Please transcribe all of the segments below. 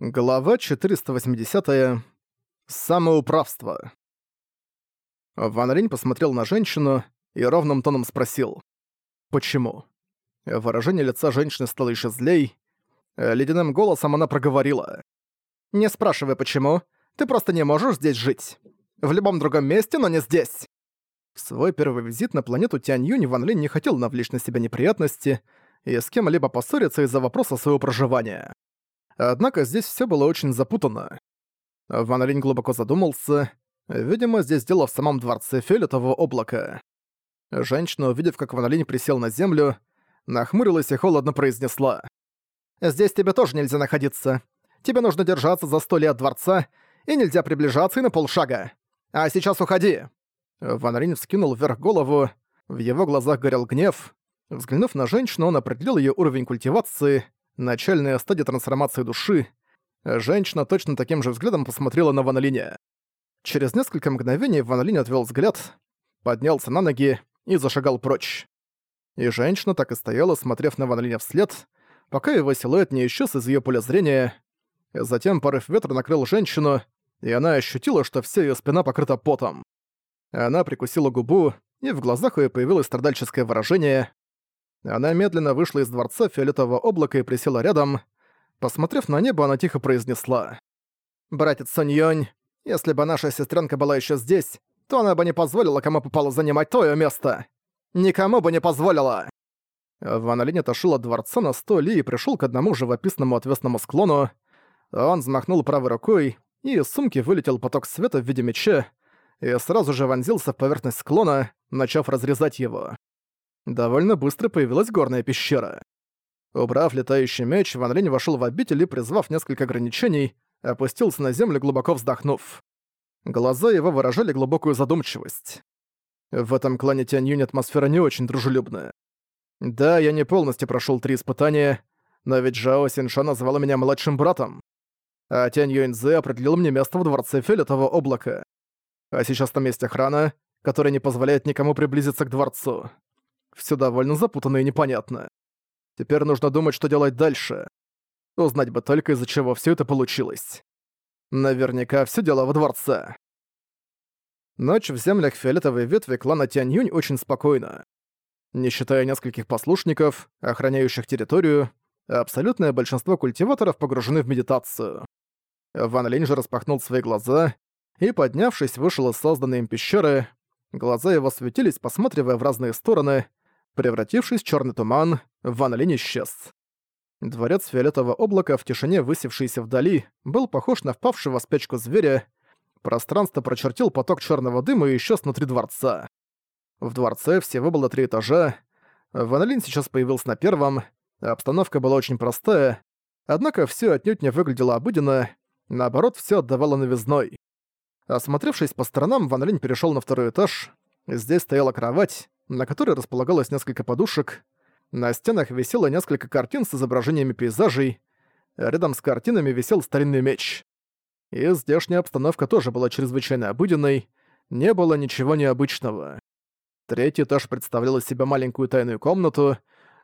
Глава 480. Самоуправство. Ван Линь посмотрел на женщину и ровным тоном спросил. «Почему?» Выражение лица женщины стало еще злей. Ледяным голосом она проговорила. «Не спрашивай, почему. Ты просто не можешь здесь жить. В любом другом месте, но не здесь». В свой первый визит на планету Тянь-Юнь Ван Линь не хотел навлечь на себя неприятности и с кем-либо поссориться из-за вопроса своего проживания. Однако здесь все было очень запутанно. Ван Линь глубоко задумался. Видимо, здесь дело в самом дворце Фиолетового облака. Женщина, увидев, как Ван Линь присел на землю, нахмурилась и холодно произнесла. «Здесь тебе тоже нельзя находиться. Тебе нужно держаться за сто лет дворца, и нельзя приближаться и на полшага. А сейчас уходи!» Ван Линь вскинул вверх голову, в его глазах горел гнев. Взглянув на женщину, он определил ее уровень культивации — начальная стадия трансформации души, женщина точно таким же взглядом посмотрела на Ван. Через несколько мгновений Ван отвел взгляд, поднялся на ноги и зашагал прочь. И женщина так и стояла, смотрев на Ван вслед, пока его силуэт не исчез из ее поля зрения. Затем порыв ветра накрыл женщину, и она ощутила, что вся ее спина покрыта потом. Она прикусила губу, и в глазах ее появилось страдальческое выражение. Она медленно вышла из дворца фиолетового облака и присела рядом. Посмотрев на небо, она тихо произнесла. «Братец Соньёнь, если бы наша сестренка была еще здесь, то она бы не позволила кому попало занимать твое место. Никому бы не позволила!» Ван Линь отошел от дворца на сто ли и пришел к одному живописному отвесному склону. Он взмахнул правой рукой, и из сумки вылетел поток света в виде меча, и сразу же вонзился в поверхность склона, начав разрезать его довольно быстро появилась горная пещера. Убрав летающий меч, Ван Линь вошёл в обитель и, призвав несколько ограничений, опустился на землю, глубоко вздохнув. Глаза его выражали глубокую задумчивость. В этом клане Тянь-Юнь атмосфера не очень дружелюбная. Да, я не полностью прошёл три испытания, но ведь Жао Синша назвала меня младшим братом. А Тянь Юньзы определил мне место в дворце Фиолетового облака. А сейчас там есть охрана, которая не позволяет никому приблизиться к дворцу. Все довольно запутанно и непонятно. Теперь нужно думать, что делать дальше. Узнать бы только, из-за чего все это получилось. Наверняка все дело во дворце. Ночь в землях фиолетовой ветви клана Тяньюнь очень спокойна. Не считая нескольких послушников, охраняющих территорию, абсолютное большинство культиваторов погружены в медитацию. Ван Линь же распахнул свои глаза и, поднявшись, вышел из созданной им пещеры. Глаза его светились, посматривая в разные стороны, Превратившись в черный туман, Ван Линь исчез. Дворец фиолетового облака, в тишине высевшийся вдали, был похож на впавшего в спячку зверя. Пространство прочертил поток черного дыма и исчез внутри дворца. В дворце всего было три этажа. Ван Линь сейчас появился на первом. Обстановка была очень простая, однако все отнюдь не выглядело обыденно, наоборот, все отдавало новизной. Осмотревшись по сторонам, Ван Линь перешел на второй этаж. Здесь стояла кровать, на которой располагалось несколько подушек. На стенах висело несколько картин с изображениями пейзажей. Рядом с картинами висел старинный меч. И здешняя обстановка тоже была чрезвычайно обыденной, не было ничего необычного. Третий этаж представлял из себя маленькую тайную комнату.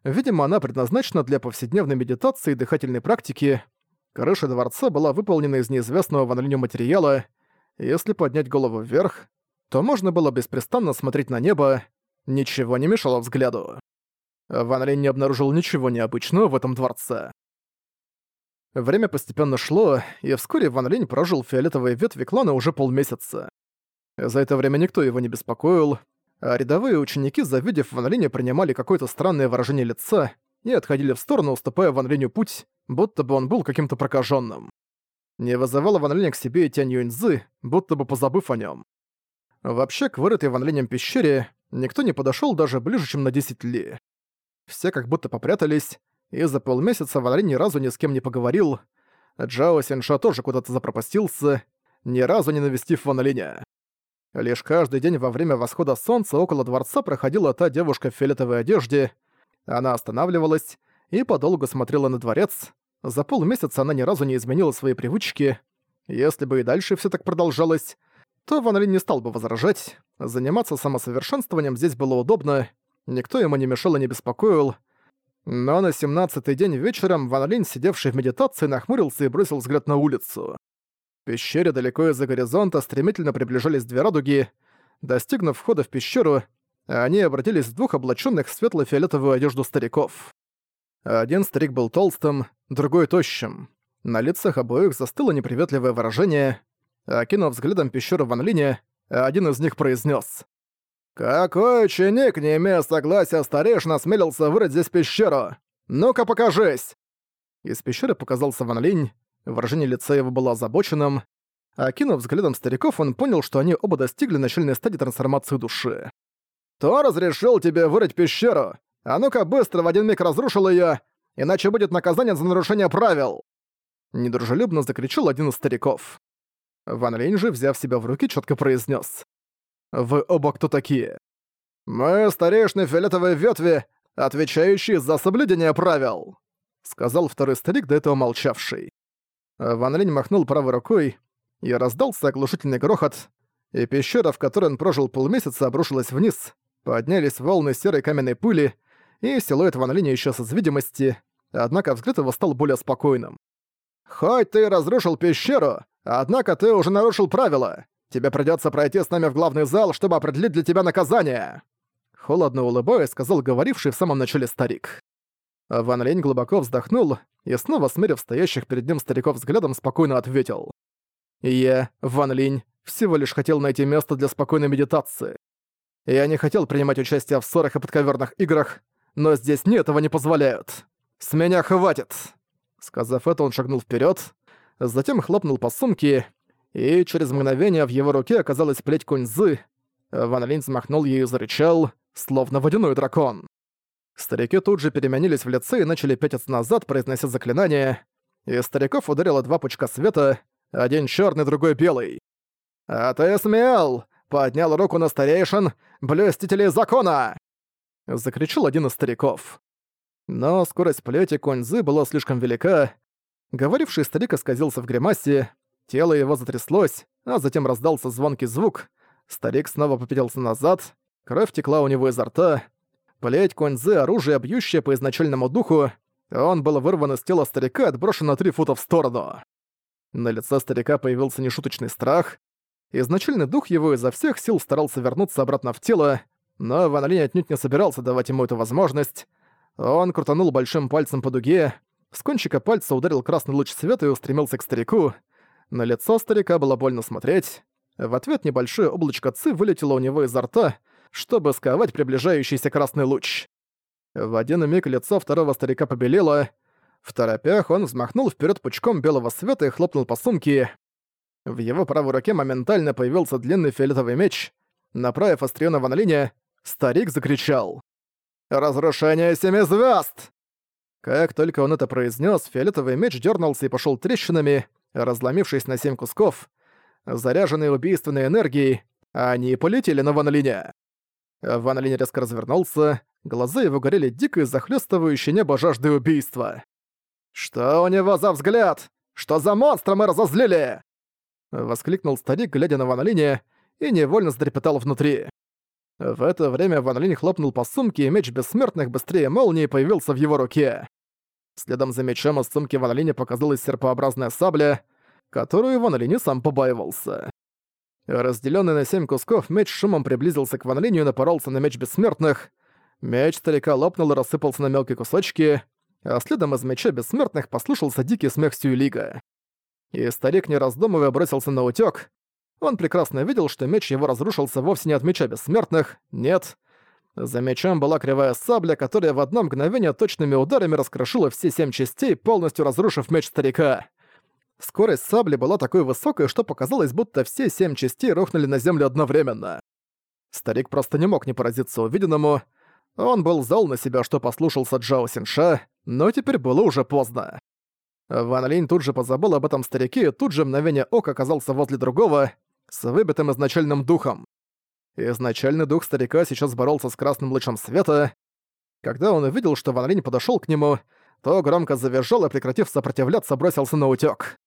Видимо, она предназначена для повседневной медитации и дыхательной практики. Крыша дворца была выполнена из неизвестного в материала. Если поднять голову вверх, то можно было беспрестанно смотреть на небо, Ничего не мешало взгляду. Ван Линь не обнаружил ничего необычного в этом дворце. Время постепенно шло, и вскоре Ван Линь прожил в фиолетовой ветви клана уже полмесяца. За это время никто его не беспокоил, а рядовые ученики, завидев Ван Линя, принимали какое-то странное выражение лица и отходили в сторону, уступая Ван Линю путь, будто бы он был каким-то прокаженным. Не вызывало Ван Линя к себе и Тянь Юньцзы, будто бы позабыв о нем. Вообще, к вырытой Ван Линем пещере никто не подошёл даже ближе, чем на 10 ли. Все как будто попрятались, и за полмесяца Ван ни разу ни с кем не поговорил. Джао Синша тоже куда-то запропастился, ни разу не навестив Ван Линя. Лишь каждый день во время восхода солнца около дворца проходила та девушка в фиолетовой одежде. Она останавливалась и подолгу смотрела на дворец. За полмесяца она ни разу не изменила свои привычки. Если бы и дальше все так продолжалось, то Ван Линь не стал бы возражать. Заниматься самосовершенствованием здесь было удобно, никто ему не мешал и не беспокоил. Но на семнадцатый день вечером Ван Линь, сидевший в медитации, нахмурился и бросил взгляд на улицу. В пещере далеко из-за горизонта стремительно приближались две радуги. Достигнув входа в пещеру, они обратились в двух облаченных в светло-фиолетовую одежду стариков. Один старик был толстым, другой тощим. На лицах обоих застыло неприветливое выражение. Окинув взглядом пещеру Ван Линя, один из них произнес: «Какой ученик, не имея согласия старейшин, осмелился вырыть здесь пещеру? Ну-ка покажись!» Из пещеры показался Ван Линь, выражение лица его было озабоченным. Окинув взглядом стариков, он понял, что они оба достигли начальной стадии трансформации души. «Кто разрешил тебе вырыть пещеру? А ну-ка быстро в один миг разрушил её, иначе будет наказание за нарушение правил!» Недружелюбно закричал один из стариков. Ван Линь же, взяв себя в руки, четко произнес: «Вы оба кто такие?» «Мы старейшины фиолетовой ветви, отвечающие за соблюдение правил», сказал второй старик, до этого молчавший. Ван Линь махнул правой рукой, и раздался оглушительный грохот, и пещера, в которой он прожил полмесяца, обрушилась вниз, поднялись волны серой каменной пыли, и силуэт Ван Линя исчез из видимости, однако взгляд его стал более спокойным. «Хоть ты разрушил пещеру, однако ты уже нарушил правила. Тебе придётся пройти с нами в главный зал, чтобы определить для тебя наказание!» Холодно улыбаясь, сказал говоривший в самом начале старик. Ван Лень глубоко вздохнул и, снова смерив стоящих перед ним стариков взглядом, спокойно ответил. «Я, Ван Линь, всего лишь хотел найти место для спокойной медитации. Я не хотел принимать участие в ссорах и подковерных играх, но здесь мне этого не позволяют. С меня хватит!» Сказав это, он шагнул вперед, затем хлопнул по сумке, и через мгновение в его руке оказалась плеть куньзы. Ван Линь взмахнул ею и зарычал, словно водяной дракон. Старики тут же переменились в лице и начали пятиться назад, произнося заклинание. И стариков ударило два пучка света, один черный, другой белый. «А ты! Поднял руку на старейшин, блюстителей закона!» Закричал один из стариков. Но скорость плети Коньзы была слишком велика. Говоривший старик исказился в гримасе, тело его затряслось, а затем раздался звонкий звук. Старик снова попятился назад, кровь текла у него изо рта. Плеть Коньзы — оружие, бьющее по изначальному духу. Он был вырван из тела старика и отброшен на три фута в сторону. На лице старика появился нешуточный страх. Изначальный дух его изо всех сил старался вернуться обратно в тело, но Ван Линь отнюдь не собирался давать ему эту возможность. Он крутанул большим пальцем по дуге, с кончика пальца ударил красный луч света и устремился к старику. На лицо старика было больно смотреть. В ответ небольшое облачко ци вылетело у него изо рта, чтобы сковать приближающийся красный луч. В один миг лицо второго старика побелело. В торопях он взмахнул вперед пучком белого света и хлопнул по сумке. В его правой руке моментально появился длинный фиолетовый меч. Направив острие на Ван старик закричал. Разрушение семи звезд! Как только он это произнес, фиолетовый меч дернулся и пошел трещинами, разломившись на семь кусков. Заряженные убийственной энергией, они полетели на Ван Линя. Ван Линь резко развернулся, глаза его горели дико захлестывающей небо жаждой убийства. «Что у него за взгляд? Что за монстра мы разозлили?» Воскликнул старик, глядя на Ван Линя, и невольно затрепетал внутри. В это время Ван Линь хлопнул по сумке, и меч бессмертных быстрее молнии появился в его руке. Следом за мечом из сумки Ван Линя показалась серпообразная сабля, которую Ван Линь сам побаивался. Разделенный на семь кусков, меч шумом приблизился к Ван Линю и напоролся на меч бессмертных. Меч старика лопнул и рассыпался на мелкие кусочки, а следом из меча бессмертных послушался дикий смех Сюэлига. И старик, не раздумывая, бросился на утёк, он прекрасно видел, что меч его разрушился вовсе не от меча бессмертных, нет. За мечом была кривая сабля, которая в одно мгновение точными ударами раскрошила все семь частей, полностью разрушив меч старика. Скорость сабли была такой высокой, что показалось, будто все семь частей рухнули на землю одновременно. Старик просто не мог не поразиться увиденному. Он был зол на себя, что послушался Джао Синша, но теперь было уже поздно. Ван Линь тут же позабыл об этом старике и тут же мгновение ока оказался возле другого, с выбитым изначальным духом. Изначальный дух старика сейчас боролся с красным лучом света. Когда он увидел, что Ван Линь подошёл к нему, то громко завизжал и, прекратив сопротивляться, бросился на утёк.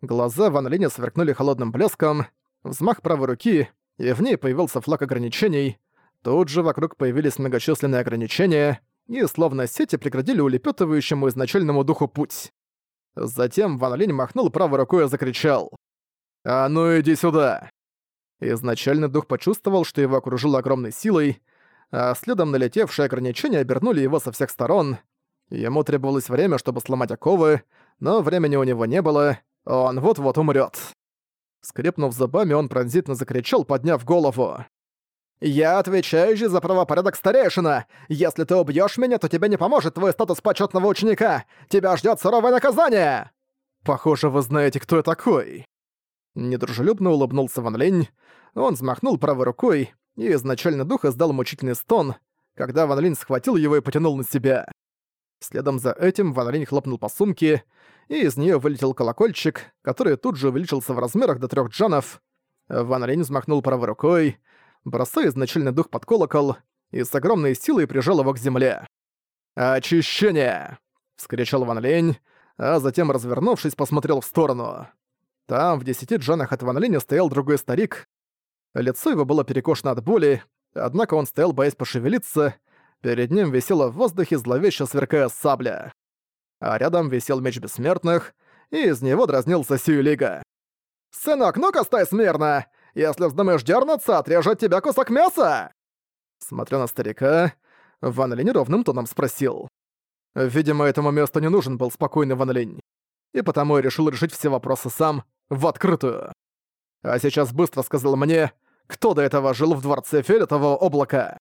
Глаза Ван Линя сверкнули холодным блеском, взмах правой руки, и в ней появился флаг ограничений. Тут же вокруг появились многочисленные ограничения, и словно сети преградили улепетывающему изначальному духу путь. Затем Ван Линь махнул правой рукой и закричал. «А ну иди сюда!» Изначальный дух почувствовал, что его окружило огромной силой, а следом налетевшие ограничения обернули его со всех сторон. Ему требовалось время, чтобы сломать оковы, но времени у него не было, он вот-вот умрет. Скрипнув зубами, он пронзительно закричал, подняв голову. «Я отвечаю же за правопорядок старейшина! Если ты убьешь меня, то тебе не поможет твой статус почетного ученика! Тебя ждет суровое наказание!» «Похоже, вы знаете, кто я такой!» Недружелюбно улыбнулся Ван Линь. Он взмахнул правой рукой, и изначально дух издал мучительный стон, когда Ван Линь схватил его и потянул на себя. Следом за этим Ван Линь хлопнул по сумке, и из нее вылетел колокольчик, который тут же увеличился в размерах до трех джанов. Ван Линь взмахнул правой рукой, бросая изначальный дух под колокол, и с огромной силой прижал его к земле. «Очищение!» — вскричал Ван Линь, а затем, развернувшись, посмотрел в сторону. Там, в десяти джанах от Ван Линя, стоял другой старик. Лицо его было перекошено от боли, однако он стоял, боясь пошевелиться. Перед ним висела в воздухе зловеще сверкая сабля. А рядом висел меч бессмертных, и из него дразнился Сюэлига. «Сынок, ну-ка стой смирно! Если вздумаешь дернуться, отрежу от тебя кусок мяса!» Смотря на старика, Ван Линь ровным тоном спросил. Видимо, этому месту не нужен был спокойный Ван Линь. И потому я решил решить все вопросы сам, в открытую. А сейчас быстро сказал мне, кто до этого жил в дворце Фиолетового облака.